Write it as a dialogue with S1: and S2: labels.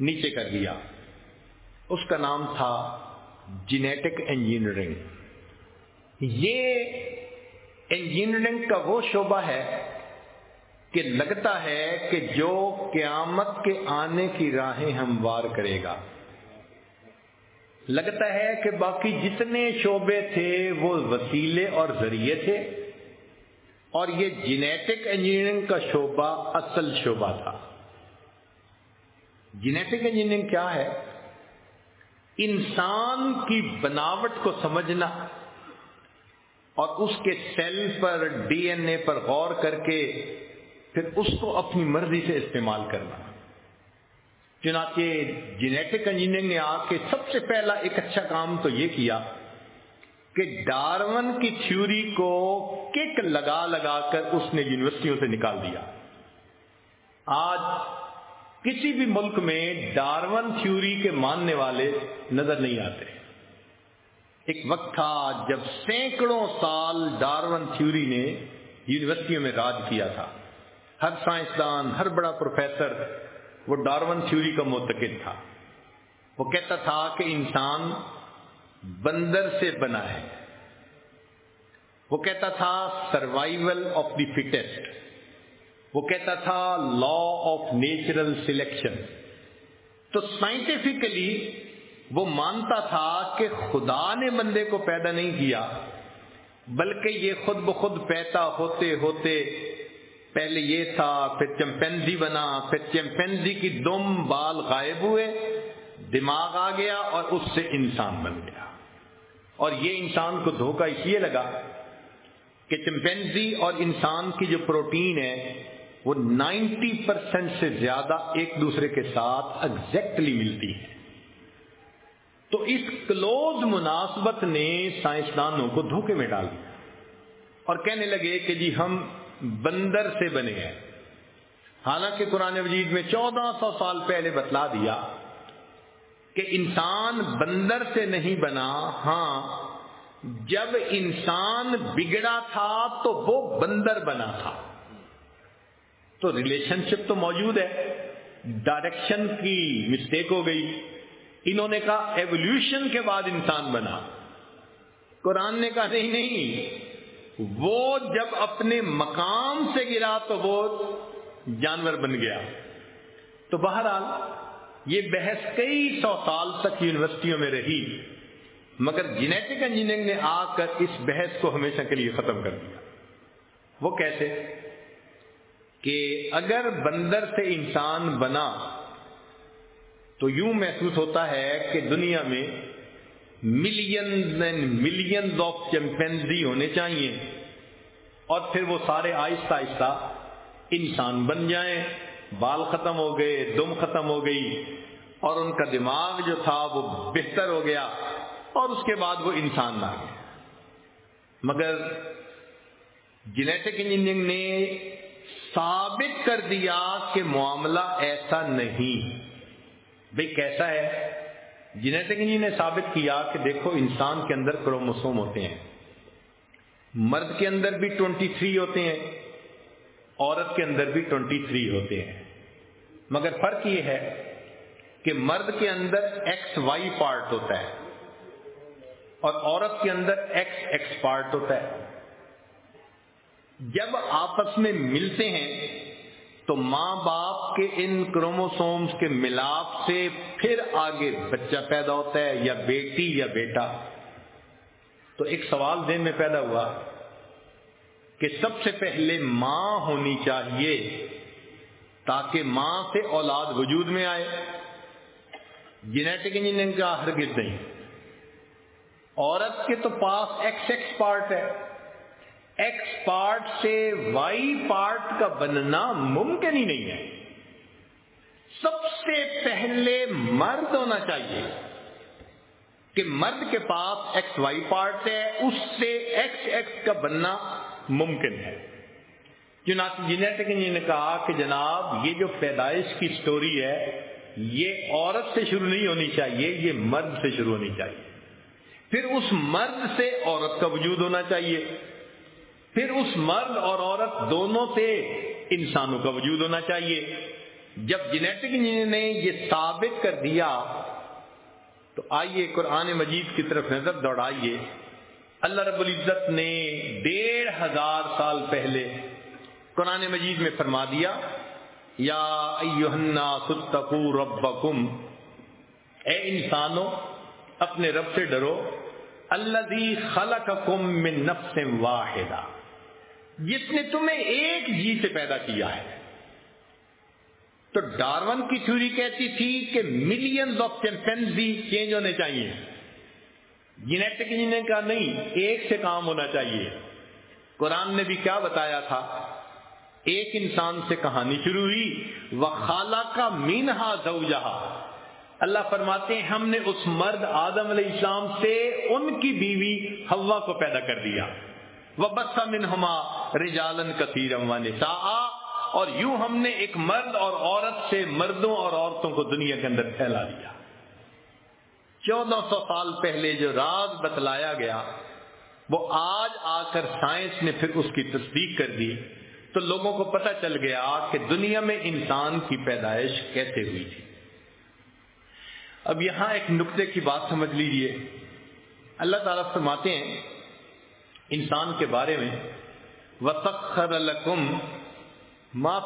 S1: نیچے کر دیا۔ اس کا نام تھا جینیٹک انجینئرنگ یہ انجینئرنگ کا وہ شعبہ ہے کہ لگتا ہے کہ جو قیامت کے آنے کی راہیں ہموار کرے گا۔ لگتا ہے کہ باقی جتنے شعبے تھے وہ وسیلے اور ذریعے تھے اور یہ جینیٹک انجینئرنگ کا شعبہ اصل شعبہ تھا۔ جینیٹک انجینئرنگ کیا ہے؟ انسان کی بناوٹ کو سمجھنا اور اس کے سیل پر، ڈی این اے پر غور کر کے پھر اس کو اپنی مرضی سے استعمال کرنا۔ چنانچہ جینیٹک انجینئرنگ نے آ کے سب سے پہلا ایک اچھا کام تو یہ کیا کہ ڈارون کی تھیوری کو کک لگا لگا کر اس نے یونیورسٹیوں سے نکال دیا۔ آج کسی بھی ملک میں ڈارون تھیوری کے ماننے والے نظر نہیں آتے۔ ایک وقت تھا جب سینکڑوں سال ڈارون تھیوری نے یونیورسٹیوں میں راج کیا تھا۔ ہر سائنسدان، ہر بڑا پروفیسر وہ ڈارون تھیوری کا متقد تھا۔ وہ کہتا تھا کہ انسان بندر سے بنا ہے۔ وہ کہتا تھا سروائیول آف دی فٹسٹ وہ کہتا تھا لا آف نیچرل سلیکشن تو سائنٹیفکلی وہ مانتا تھا کہ خدا نے بندے کو پیدا نہیں کیا، بلکہ یہ خود بخود پیدا ہوتے ہوتے پہلے یہ تھا، پھر چمپینزی بنا، پھر چمپینزی کی دم بال غائب ہوئے، دماغ آ گیا اور اس سے انسان بن گیا۔ اور یہ انسان کو دھوکہ اس لیے لگا کہ چمپینزی اور انسان کی جو پروٹین ہے وہ نائنٹی پرسینٹ سے زیادہ ایک دوسرے کے ساتھ ایگزیکٹلی ملتی ہے تو اس کلوز مناسبت نے سائنسدانوں کو دھوکے میں ڈال دیا۔ اور کہنے لگے کہ جی ہم بندر سے بنے ہیں۔ حالانکہ قرآن مجید میں چودہ سو سال پہلے بتلا دیا کہ انسان بندر سے نہیں بنا ہاں جب انسان بگڑا تھا تو وہ بندر بنا تھا۔ تو ریلیشن شپ تو موجود ہے۔ ڈائریکشن کی مسٹیک ہو گئی۔ انہوں نے کہا ایولیوشن کے بعد انسان بنا۔ قرآن نے کہا نہیں نہیں۔ وہ جب اپنے مقام سے گرا تو وہ جانور بن گیا۔ تو بہرحال یہ بحث کئی سو سال تک یونیورسٹیوں میں رہی۔ مگر جینیٹک انجینئرنگ نے آ کر اس بحث کو ہمیشہ کے لیے ختم کر دیا۔ وہ کیسے؟ کہ اگر بندر سے انسان بنا تو یوں محسوس ہوتا ہے کہ دنیا میں millions and millions of chimpanzee ہونے چاہیے اور پھر وہ سارے آہستہ آہستہ انسان بن جائیں۔ بال ختم ہو گئے، دم ختم ہو گئی اور ان کا دماغ جو تھا وہ بہتر ہو گیا اور اس کے بعد وہ انسان آ گیا۔ مگر جینیٹک انجینئرنگ نے ثابت کر دیا کہ معاملہ ایسا نہیں۔ بھئی کیسا ہے؟ جینیٹک انجین نے ثابت کیا کہ دیکھو انسان کے اندر کروموسوم ہوتے ہیں۔ مرد کے اندر بھی ٹوینٹی تھری ہوتے ہیں، عورت کے اندر بھی ٹوینٹی تھری ہوتے ہیں۔ مگر فرق یہ ہے کہ مرد کے اندر ایکس وائی پارٹ ہوتا ہے اور عورت کے اندر ایکس ایکس پارٹ ہوتا ہے۔ جب آپس میں ملتے ہیں تو ماں باپ کے ان کروموسومز کے ملاپ سے پھر آگے بچہ پیدا ہوتا ہے یا بیٹی یا بیٹا۔ تو ایک سوال دین میں پیدا ہوا کہ سب سے پہلے ماں ہونی چاہیے تاکہ ماں سے اولاد وجود میں آئے۔ جینیٹک انجینئرنگ کا ہرگز نہیں۔ عورت کے تو پاس ایکس ایکس پارٹ ہے۔ ایکس پارٹ سے وائی پارٹ کا بننا ممکن ہی نہیں ہے۔ سب سے پہلے مرد ہونا چاہیے کہ مرد کے پاس ایکس وائی پارٹ ہے، اس سے ایکس ایکس کا بننا ممکن ہے۔ چنانچہ جینیٹک نے کہا کہ جناب، یہ جو پیدائش کی سٹوری ہے، یہ عورت سے شروع نہیں ہونی چاہیے، یہ مرد سے شروع ہونی چاہیے۔ پھر اس مرد سے عورت کا وجود ہونا چاہیے۔ پھر اس مرد اور عورت دونوں سے انسانوں کا وجود ہونا چاہیے۔ جب جینیٹک انجینئر نے یہ ثابت کر دیا، تو آئیے قرآن مجید کی طرف نظر دوڑائیے۔ اللہ رب العزت نے ڈیڑھ ہزار سال پہلے قرآن مجید میں فرما دیا، یا ستقو ربکم۔ اے انسانوں، اپنے رب سے ڈرو۔ اللہ خلقکم من نفس واحدہ۔ جس نے تمہیں ایک جی سے پیدا کیا ہے۔ تو ڈارون کی تھیوری کہتی تھی کہ ملینز آف چیمپینزی چینج ہونے چاہیے۔ جینیٹک انجینئر کا نہیں، ایک سے کام ہونا چاہیے۔ قرآن نے بھی کیا بتایا تھا؟ ایک انسان سے کہانی شروع ہوئی۔ وہ خالہ کا مینہا زوجہا اللہ فرماتے ہیں، ہم نے اس مرد آدم علیہ السلام سے ان کی بیوی ہوا کو پیدا کر دیا۔ وہ بسا منہما رجالن کثیر اور یوں ہم نے ایک مرد اور عورت سے مردوں اور عورتوں کو دنیا کے اندر پھیلا دیا۔ چودہ سو سال پہلے جو راز بتلایا گیا، وہ آج آ کر سائنس نے پھر اس کی تصدیق کر دی۔ تو لوگوں کو پتہ چل گیا کہ دنیا میں انسان کی پیدائش کیسے ہوئی تھی۔ اب یہاں ایک نقطے کی بات سمجھ لیجیے۔ اللہ تعالیٰ فرماتے ہیں انسان کے بارے میں وسخر لکم ما